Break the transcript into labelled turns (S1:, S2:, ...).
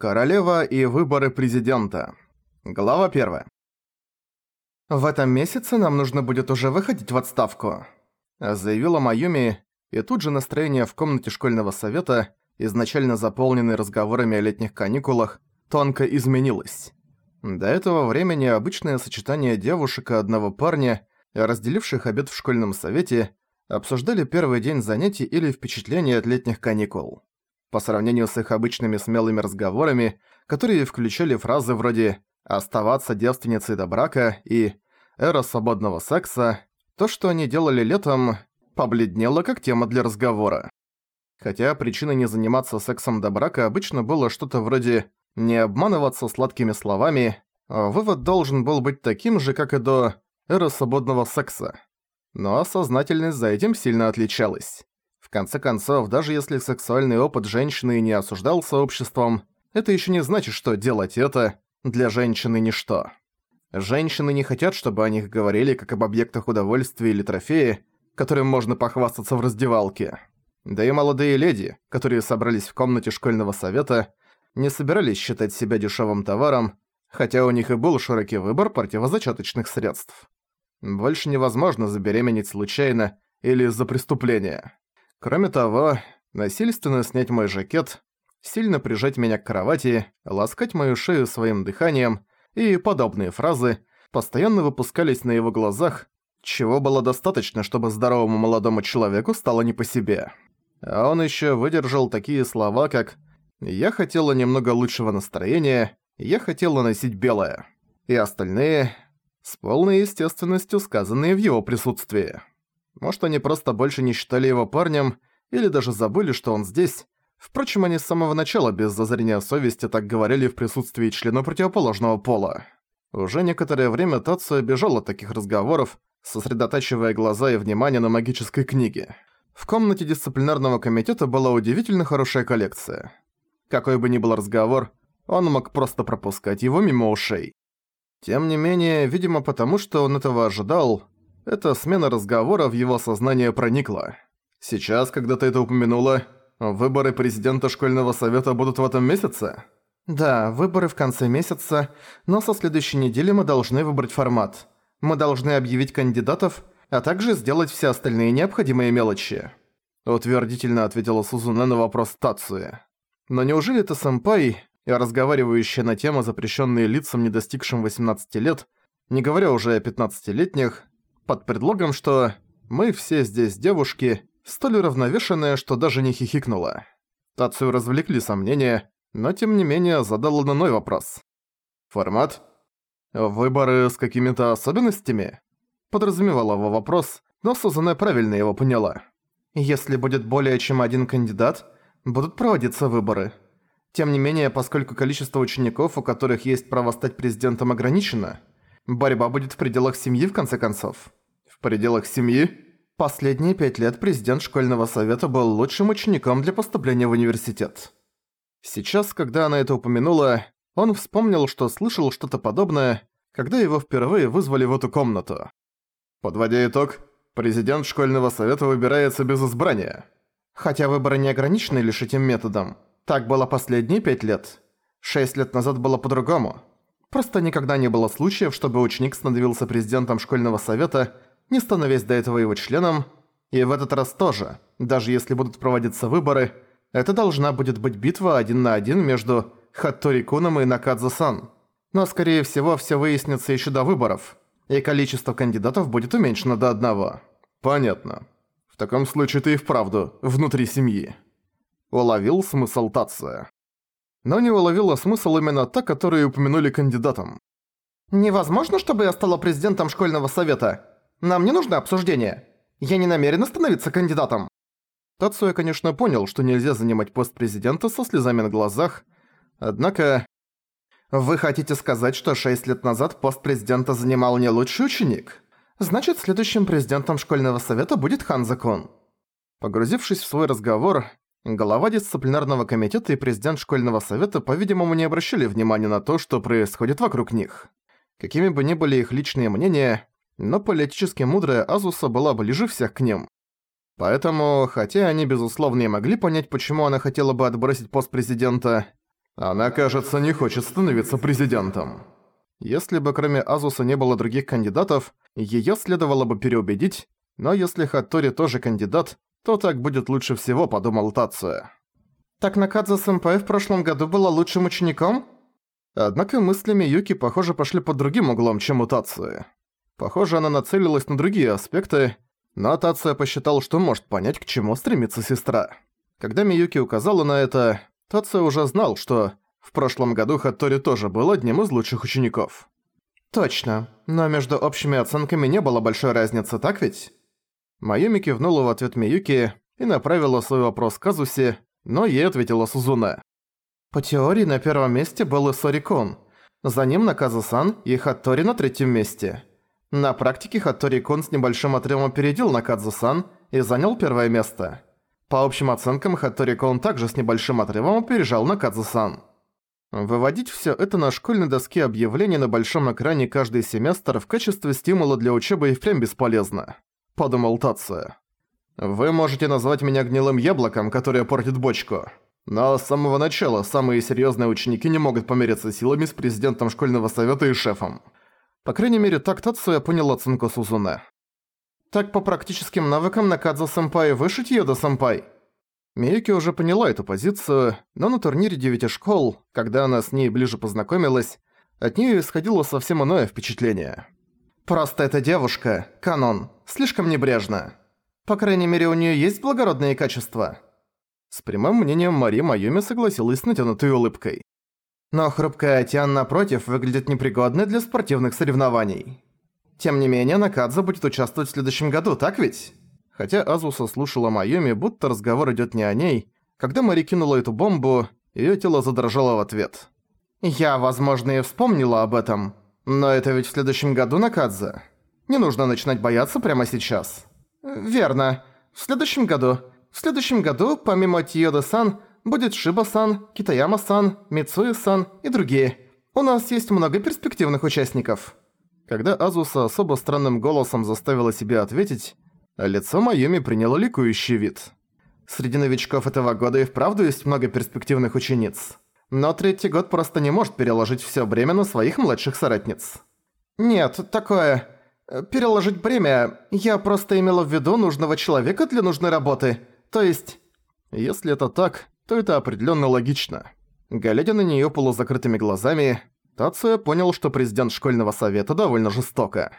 S1: Королева и выборы президента. Глава 1.
S2: «В этом месяце нам нужно будет уже выходить в отставку», заявила Майюми, и тут же настроение в комнате школьного совета, изначально заполненной разговорами о летних каникулах, тонко изменилось. До этого времени обычное сочетание девушек и одного парня, разделивших обед в школьном совете, обсуждали первый день занятий или впечатления от летних каникул. По сравнению с их обычными смелыми разговорами, которые включали фразы вроде «оставаться девственницей до брака» и «эра свободного секса», то, что они делали летом, побледнело как тема для разговора. Хотя причиной не заниматься сексом до брака обычно было что-то вроде «не обманываться сладкими словами», вывод должен был быть таким же, как и до «эры свободного секса». Но сознательность за этим сильно отличалась. В конце концов, даже если сексуальный опыт женщины не осуждался обществом, это еще не значит, что делать это для женщины ничто. Женщины не хотят, чтобы о них говорили как об объектах удовольствия или трофеи, которым можно похвастаться в раздевалке. Да и молодые леди, которые собрались в комнате школьного совета, не собирались считать себя дешевым товаром, хотя у них и был широкий выбор противозачаточных средств. Больше невозможно забеременеть случайно или из-за преступления. Кроме того, насильственно снять мой жакет, сильно прижать меня к кровати, ласкать мою шею своим дыханием и подобные фразы постоянно выпускались на его глазах, чего было достаточно, чтобы здоровому молодому человеку стало не по себе. А он еще выдержал такие слова, как «Я хотела немного лучшего настроения», «Я хотела носить белое» и остальные, с полной естественностью сказанные в его присутствии. Может, они просто больше не считали его парнем, или даже забыли, что он здесь. Впрочем, они с самого начала без зазрения совести так говорили в присутствии члена противоположного пола. Уже некоторое время Тацу бежал от таких разговоров, сосредотачивая глаза и внимание на магической книге. В комнате дисциплинарного комитета была удивительно хорошая коллекция. Какой бы ни был разговор, он мог просто пропускать его мимо ушей. Тем не менее, видимо потому, что он этого ожидал, эта смена разговора в его сознание проникла. Сейчас, когда ты это упомянула, выборы президента школьного совета будут в этом месяце? Да, выборы в конце месяца, но со следующей недели мы должны выбрать формат. Мы должны объявить кандидатов, а также сделать все остальные необходимые мелочи. Утвердительно ответила Сузуне на вопрос Тацуи. Но неужели это сэмпай, разговаривающая на тему запрещенные лицам, не достигшим 18 лет, не говоря уже о 15-летних, под предлогом, что «мы все здесь девушки», столь уравновешенная, что даже не хихикнула. Тацию развлекли сомнения, но тем не менее задал иной вопрос. «Формат? Выборы с какими-то особенностями?» Подразумевал его вопрос, но Сузане правильно его поняла. «Если будет более чем один кандидат, будут проводиться выборы. Тем не менее, поскольку количество учеников, у которых есть право стать президентом, ограничено, борьба будет в пределах семьи в конце концов пределах семьи. Последние пять лет президент школьного совета был лучшим учеником для поступления в университет. Сейчас, когда она это упомянула, он вспомнил, что слышал что-то подобное, когда его впервые вызвали в эту комнату. Подводя итог, президент школьного совета выбирается без избрания. Хотя выборы не ограничены лишь этим методом. Так было последние пять лет. Шесть лет назад было по-другому. Просто никогда не было случаев, чтобы ученик становился президентом школьного совета не становясь до этого его членом, и в этот раз тоже, даже если будут проводиться выборы, это должна будет быть битва один на один между Хаттори-куном и Накадзе-сан. Но скорее всего все выяснится еще до выборов, и количество кандидатов будет уменьшено до одного. Понятно. В таком случае ты и вправду внутри семьи. Уловил смысл Тация. Но не уловила смысл именно та, которую упомянули кандидатам. «Невозможно, чтобы я стала президентом школьного совета. Нам не нужно обсуждение. Я не намерен становиться кандидатом». Тацуя, конечно, понял, что нельзя занимать пост президента со слезами на глазах, однако... «Вы хотите сказать, что шесть лет назад пост президента занимал не лучший ученик? Значит, следующим президентом школьного совета будет Ханзакон». Погрузившись в свой разговор, глава дисциплинарного комитета и президент школьного совета, по-видимому, не обращали внимания на то, что происходит вокруг них. Какими бы ни были их личные мнения, но политически мудрая Азуса была ближе всех к ним. Поэтому, хотя они безусловно и могли понять, почему она хотела бы отбросить пост президента,
S1: Она, кажется, не хочет становиться президентом.
S2: Если бы кроме Азуса не было других кандидатов, её следовало бы переубедить, но если Хаттори тоже кандидат, то так будет лучше всего, подумал Тация. Так Накадзе-сэмпай в прошлом году была лучшим учеником? Однако мысли Миюки, похоже, пошли под другим углом, чем у Тации. Похоже, она нацелилась на другие аспекты, но Тация посчитал, что может понять, к чему стремится сестра. Когда Миюки указала на это, Тацуя уже знал, что в прошлом году Хаттори тоже был одним из лучших учеников. «Точно, но между общими оценками не было большой разницы, так ведь?» Майюми кивнула в ответ Миюки и направила свой вопрос к Кадзусе, но ей ответила Сузуна. По теории на первом месте был Исори-кун. За ним Накадзу-сан и Хаттори на третьем месте. На практике Хаттори-кун с небольшим отрывом опередил Накадзу-сан и занял первое место. По общим оценкам, Хаттори-кун также с небольшим отрывом опережал Накадзу-сан. Выводить всё это на школьной доске объявлений на большом экране каждый семестр в качестве стимула для учебы и впрямь бесполезно подумал Тация. «Вы можете назвать меня гнилым яблоком, которое портит бочку. Но с самого начала самые серьезные ученики не могут помериться силами с президентом школьного совета и шефом. По крайней мере, так Тация понял оценку Сузуне. Так по практическим навыкам Накадза-сэмпай выше Тьёда-сэмпай?» Миюки уже поняла эту позицию, но на турнире девяти школ, когда она с ней ближе познакомилась, от нее исходило совсем иное впечатление. Просто эта девушка, канон, слишком небрежна. По крайней мере, у неё есть благородные качества. С прямым мнением Мари Майюми согласилась с натянутой улыбкой. Но хрупкая Тиан, напротив, выглядит непригодной для спортивных соревнований. Тем не менее, Накадза будет участвовать в следующем году, так ведь? Хотя Азуса слушала Майюми, будто разговор идёт не о ней, когда Мари кинула эту бомбу, её тело задрожало в ответ. «Я, возможно, и вспомнила об этом, но это ведь в следующем году Накадзе. Не нужно начинать бояться прямо сейчас. Верно. В следующем году. В следующем году, помимо Тиода-сан, будет Шиба-сан, Китаяма-сан, Мицуи-сан и другие. У нас есть много перспективных участников. Когда Азуса особо странным голосом заставила себе ответить, лицо Майюми приняло ликующий вид. Среди новичков этого года и вправду есть много перспективных учениц. Но третий год просто не может переложить всё бремя на своих младших соратниц. Нет, такое... Переложить бремя... Я просто имела в виду нужного человека для нужной работы. То есть... Если это так, то это определённо логично. Глядя на неё полузакрытыми глазами, Тация понял, что президент школьного совета довольно жестоко.